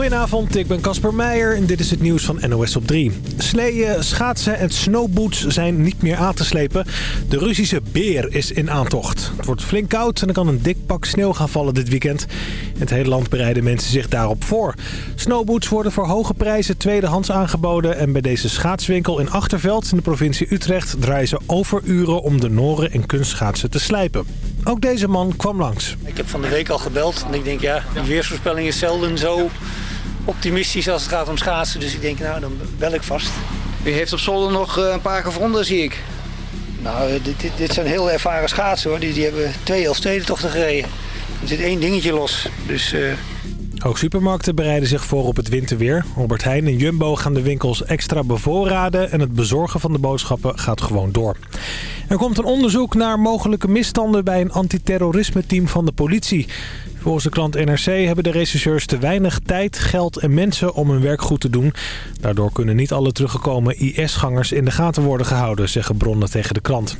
Goedenavond, ik ben Casper Meijer en dit is het nieuws van NOS op 3. Sleeën, schaatsen en snowboots zijn niet meer aan te slepen. De Russische beer is in aantocht. Het wordt flink koud en er kan een dik pak sneeuw gaan vallen dit weekend. In het hele land bereiden mensen zich daarop voor. Snowboots worden voor hoge prijzen tweedehands aangeboden... en bij deze schaatswinkel in Achterveld in de provincie Utrecht... draaien ze overuren om de noren en kunstschaatsen te slijpen. Ook deze man kwam langs. Ik heb van de week al gebeld en ik denk ja, de weersvoorspelling is zelden zo optimistisch als het gaat om schaatsen. Dus ik denk nou, dan bel ik vast. U heeft op zolder nog eh, een paar gevonden, zie ik. Nou, dit, dit, dit zijn heel ervaren schaatsen hoor. Die, die hebben twee Elfstedentochten gereden. Er zit één dingetje los. Dus... Uh... Ook supermarkten bereiden zich voor op het winterweer. Robert Heijn en Jumbo gaan de winkels extra bevoorraden... en het bezorgen van de boodschappen gaat gewoon door. Er komt een onderzoek naar mogelijke misstanden... bij een antiterrorisme-team van de politie. Volgens de klant NRC hebben de rechercheurs te weinig tijd, geld en mensen om hun werk goed te doen. Daardoor kunnen niet alle teruggekomen IS-gangers in de gaten worden gehouden, zeggen bronnen tegen de krant.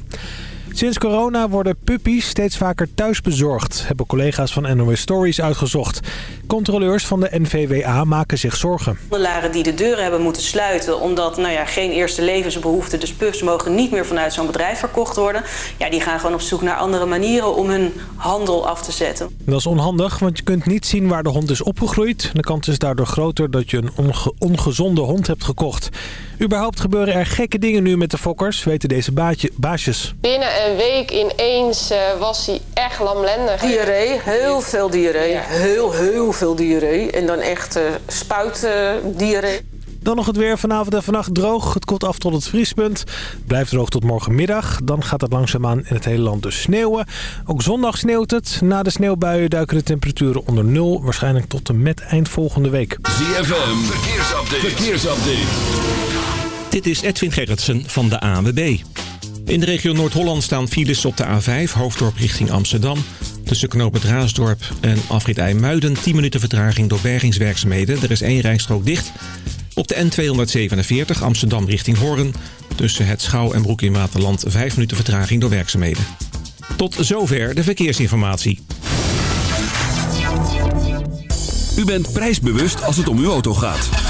Sinds corona worden puppies steeds vaker thuisbezorgd, hebben collega's van NOS Stories uitgezocht. Controleurs van de NVWA maken zich zorgen. Handelaren die de deuren hebben moeten sluiten omdat nou ja, geen eerste levensbehoeften, dus pups mogen niet meer vanuit zo'n bedrijf verkocht worden. Ja, die gaan gewoon op zoek naar andere manieren om hun handel af te zetten. Dat is onhandig, want je kunt niet zien waar de hond is opgegroeid. De kans is daardoor groter dat je een ongezonde hond hebt gekocht. Überhaupt gebeuren er gekke dingen nu met de fokkers, weten deze baasjes. Binnen een week ineens uh, was hij echt lamlendig. Diarree, heel veel diarree. Heel, heel veel diarree. En dan echt uh, spuitdiarree. Dan nog het weer. Vanavond en vannacht droog. Het koelt af tot het vriespunt. Blijft droog tot morgenmiddag. Dan gaat het langzaamaan in het hele land dus sneeuwen. Ook zondag sneeuwt het. Na de sneeuwbuien duiken de temperaturen onder nul. Waarschijnlijk tot en met eind volgende week. ZFM. Verkeersupdate. Verkeersupdate. Dit is Edwin Gerritsen van de ANWB. In de regio Noord-Holland staan files op de A5, hoofddorp richting Amsterdam. Tussen knooppunt Raasdorp en Afrit IJmuiden 10 minuten vertraging door bergingswerkzaamheden. Er is één rijstrook dicht. Op de N247 Amsterdam richting Hoorn. Tussen het Schouw en Broek in Waterland 5 minuten vertraging door werkzaamheden. Tot zover de verkeersinformatie. U bent prijsbewust als het om uw auto gaat.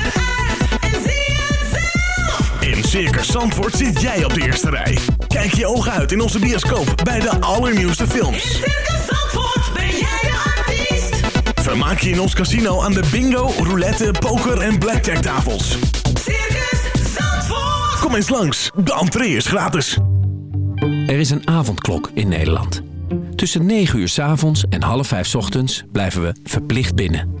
Circus Zandvoort zit jij op de eerste rij. Kijk je ogen uit in onze bioscoop bij de allernieuwste films. In Circus Zandvoort ben jij de artiest. Vermaak je in ons casino aan de bingo, roulette, poker en blackjack tafels. Circus Zandvoort. Kom eens langs, de entree is gratis. Er is een avondklok in Nederland. Tussen 9 uur s avonds en half 5 s ochtends blijven we verplicht binnen.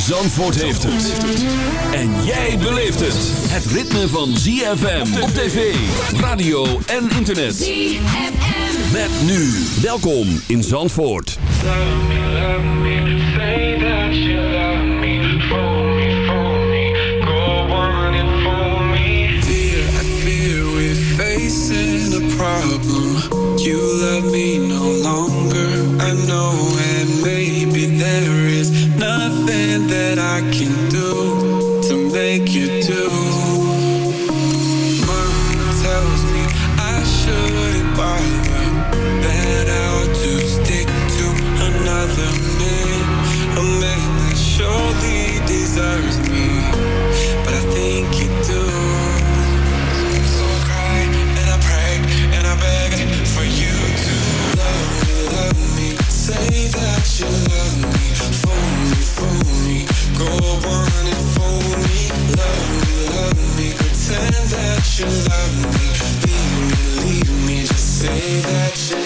Zandvoort heeft het. En jij beleeft het. Het ritme van ZFM op tv, radio en internet. ZFM. Met nu. Welkom in Zandvoort. I fear we're facing a problem. You love me no longer. I know, and maybe there is that I can do to make you you love me, do you believe me? Just say that you.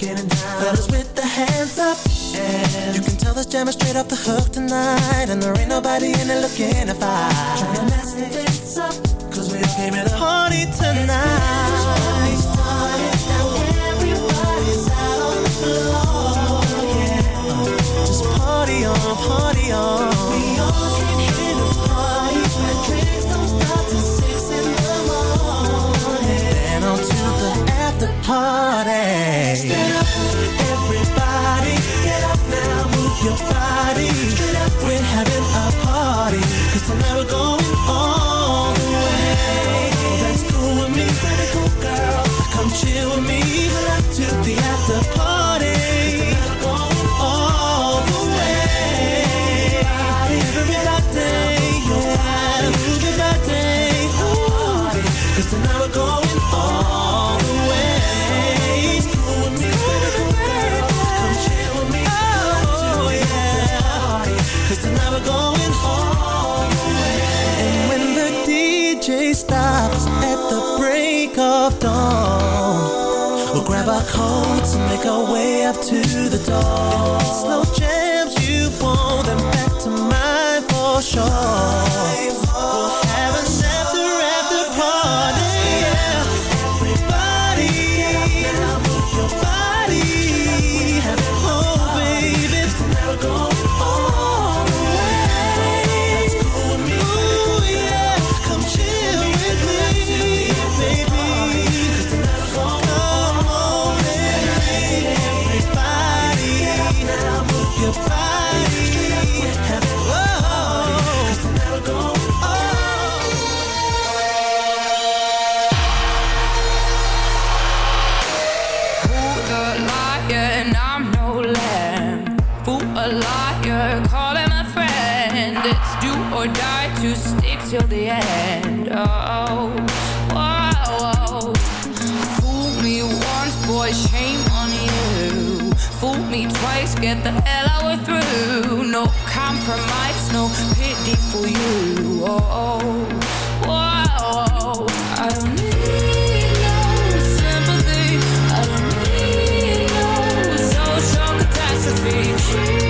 getting down. Fellas with the hands up. And you can tell this jam is straight off the hook tonight. And there ain't nobody in it looking to fight. Trying to mess this up, cause we all came to party tonight. Everybody's out on the floor, yeah. Just party on, party on. We all came here to party. Where drinks don't stop till six in the morning. Then on to the after party. Never go it's slow jams you want, then back to mine for sure. Twice, get the hell out of through. No compromise, no pity for you. Oh, whoa, I don't need no sympathy. I don't need no social catastrophe.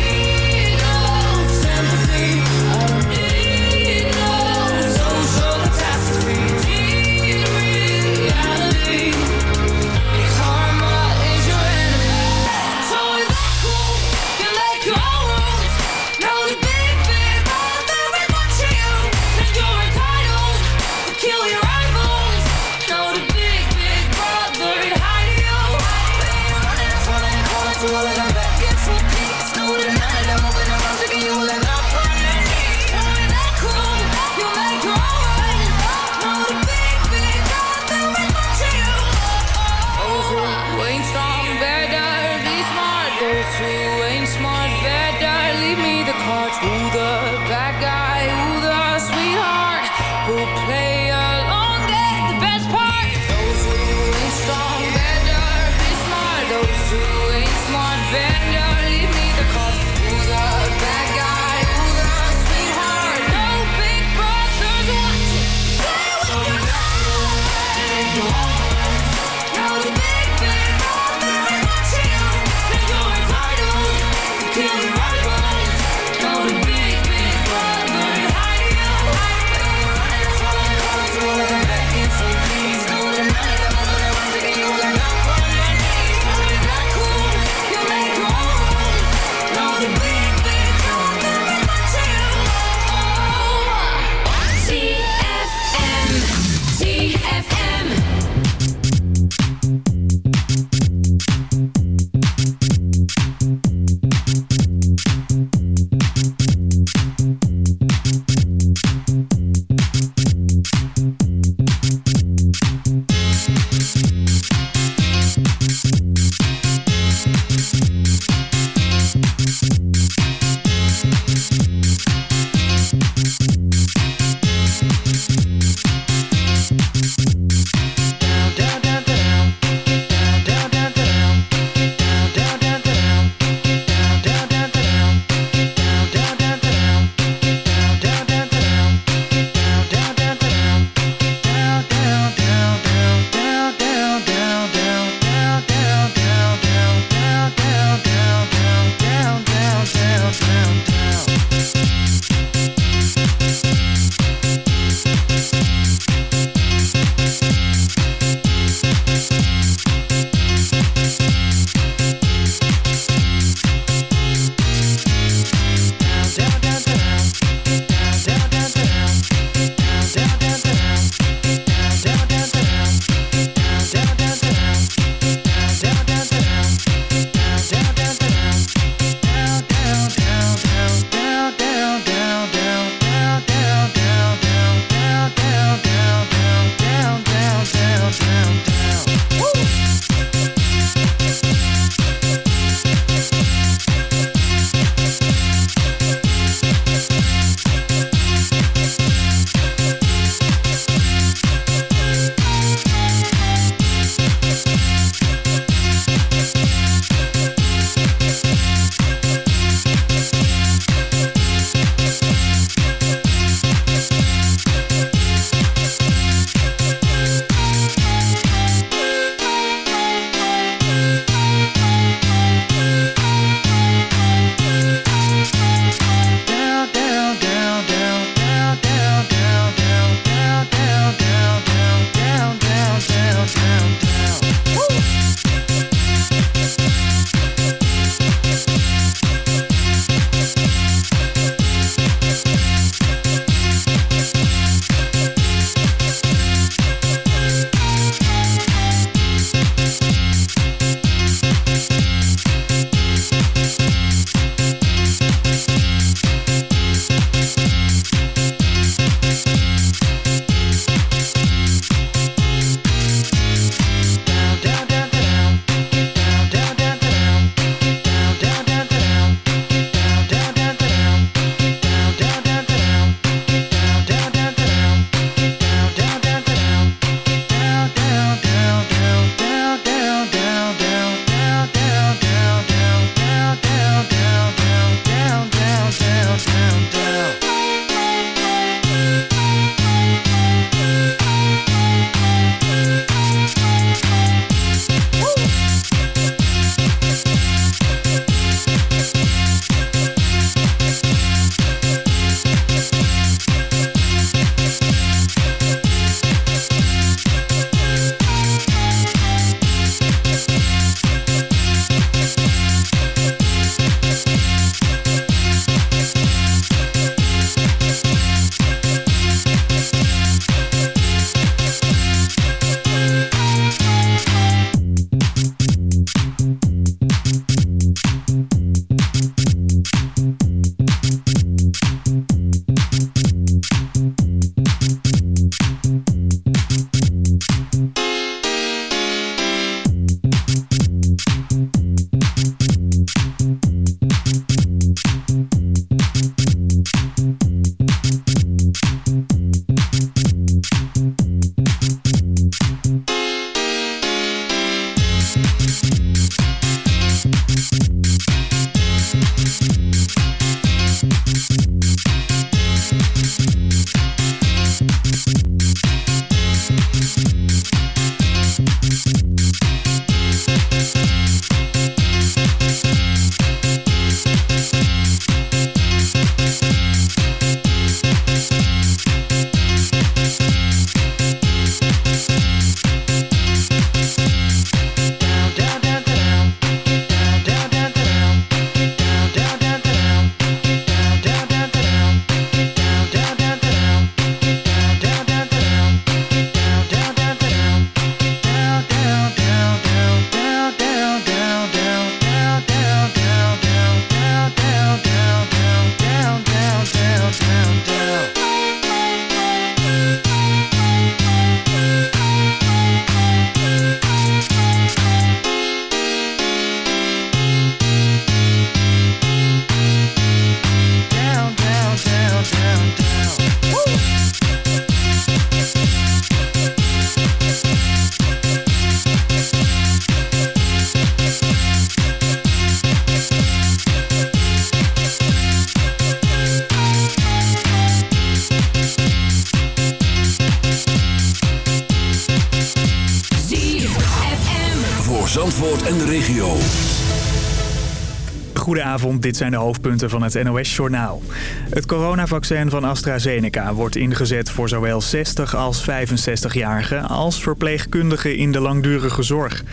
Goedenavond, dit zijn de hoofdpunten van het NOS-journaal. Het coronavaccin van AstraZeneca wordt ingezet voor zowel 60 als 65-jarigen... als verpleegkundigen in de langdurige zorg.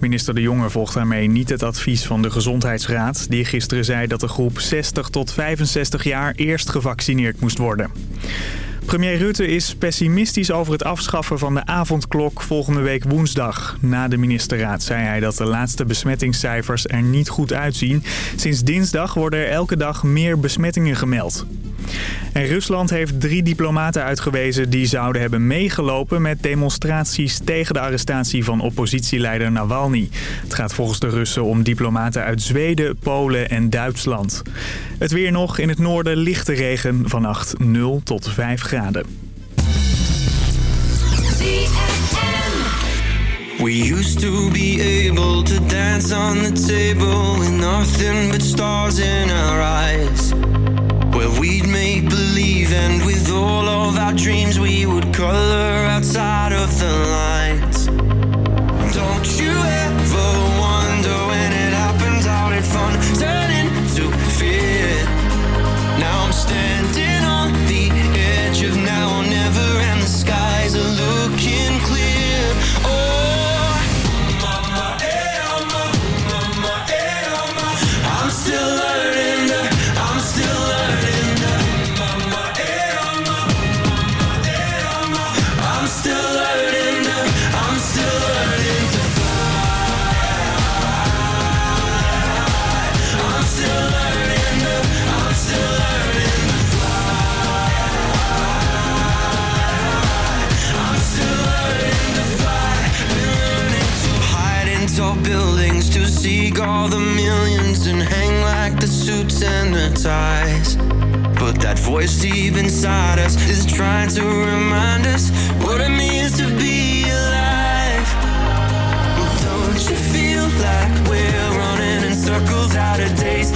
Minister De Jonge volgt daarmee niet het advies van de Gezondheidsraad... die gisteren zei dat de groep 60 tot 65 jaar eerst gevaccineerd moest worden. Premier Rutte is pessimistisch over het afschaffen van de avondklok volgende week woensdag. Na de ministerraad zei hij dat de laatste besmettingscijfers er niet goed uitzien. Sinds dinsdag worden er elke dag meer besmettingen gemeld. En Rusland heeft drie diplomaten uitgewezen die zouden hebben meegelopen met demonstraties tegen de arrestatie van oppositieleider Navalny. Het gaat volgens de Russen om diplomaten uit Zweden, Polen en Duitsland. Het weer nog in het noorden lichte regen vannacht 0 tot 5 graden. We used to be able to dance on the table with nothing but stars in our eyes. Where we'd make believe and with all of our dreams we would color outside of the lines. Ties. But that voice deep inside us is trying to remind us what it means to be alive. Don't you feel like we're running in circles out of days,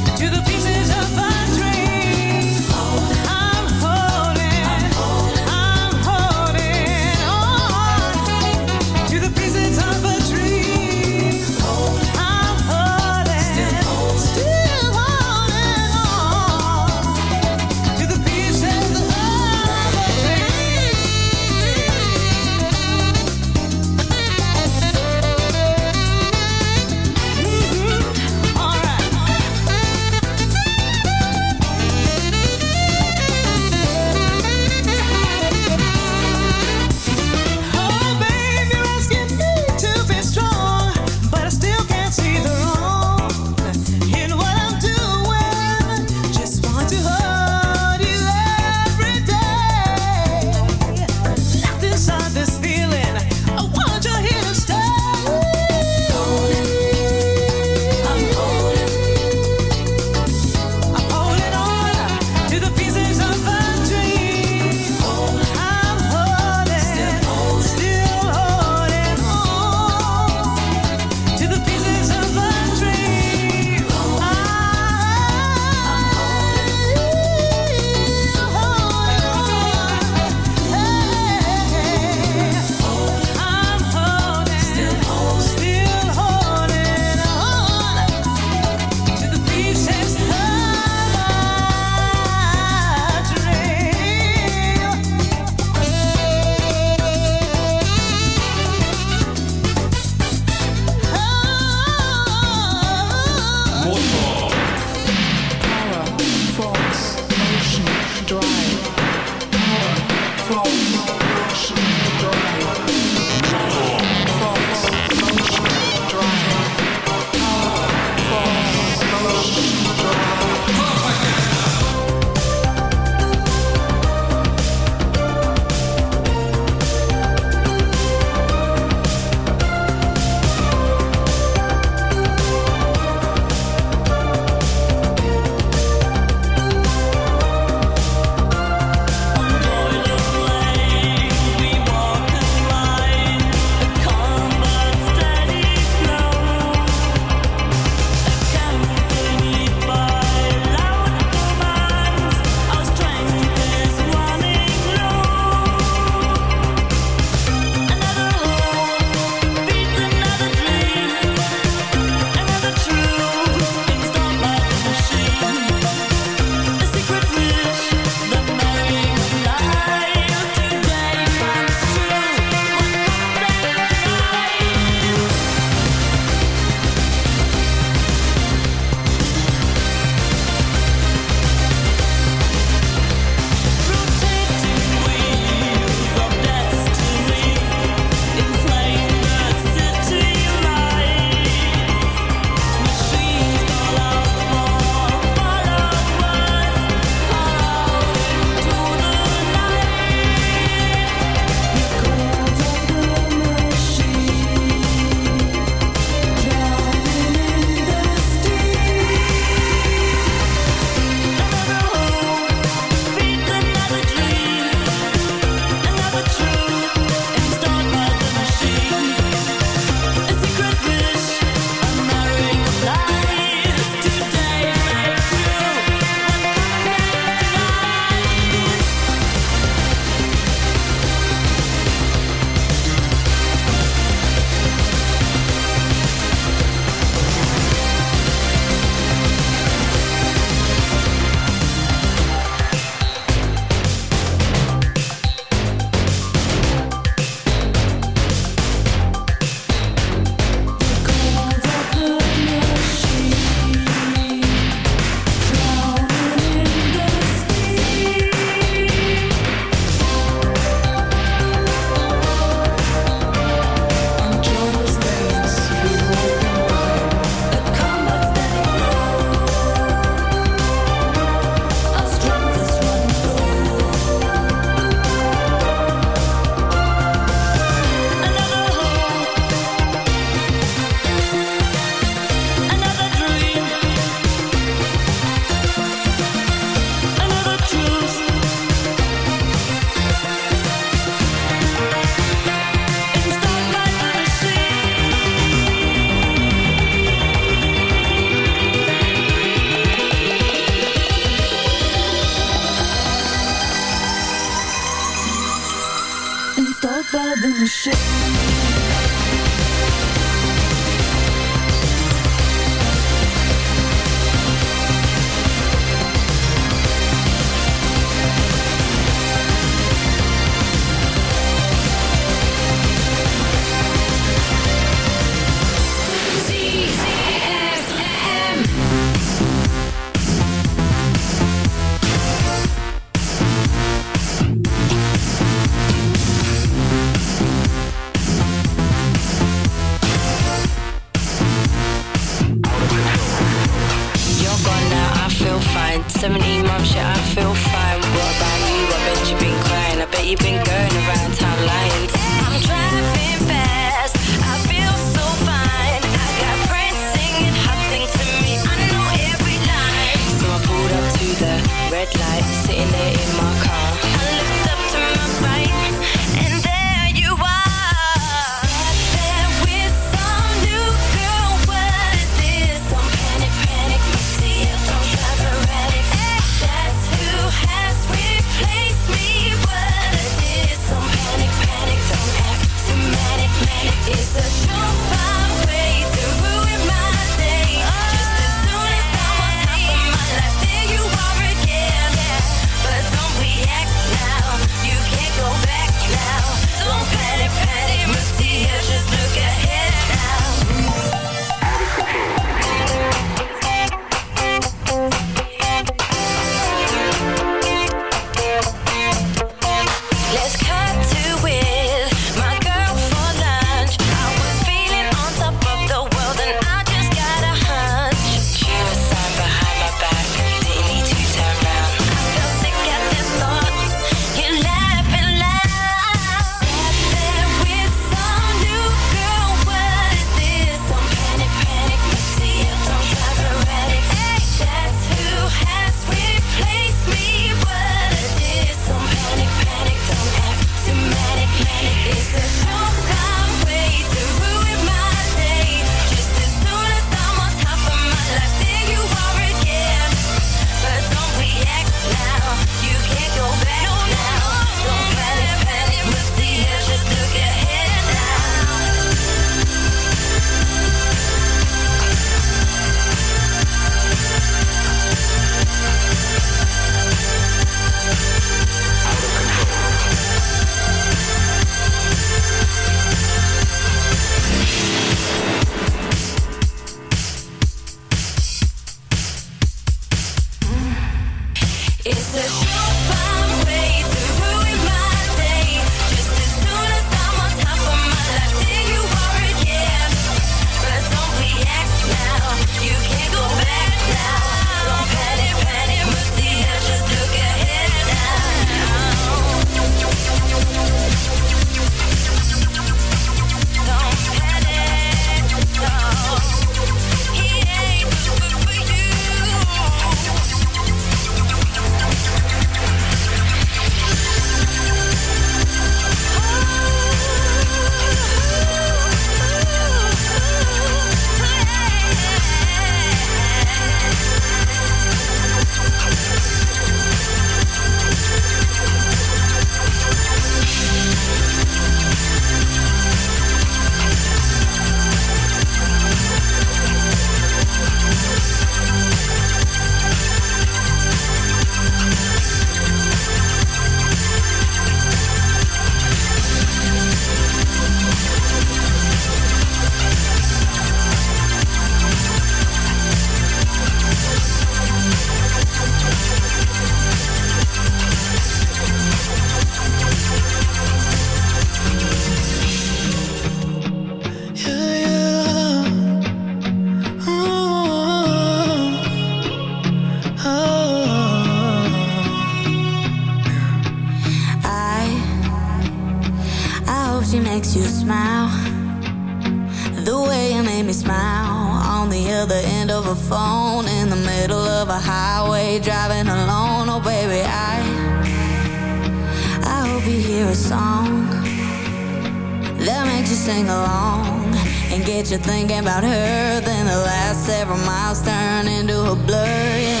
get you thinking about her. Then the last several miles turn into a blur. Yeah.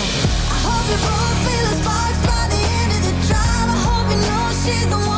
I hope you both feel the sparks by the end of the drive. I hope you know she's the one.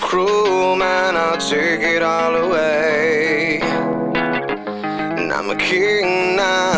cruel man, I'll take it all away. And I'm a king now.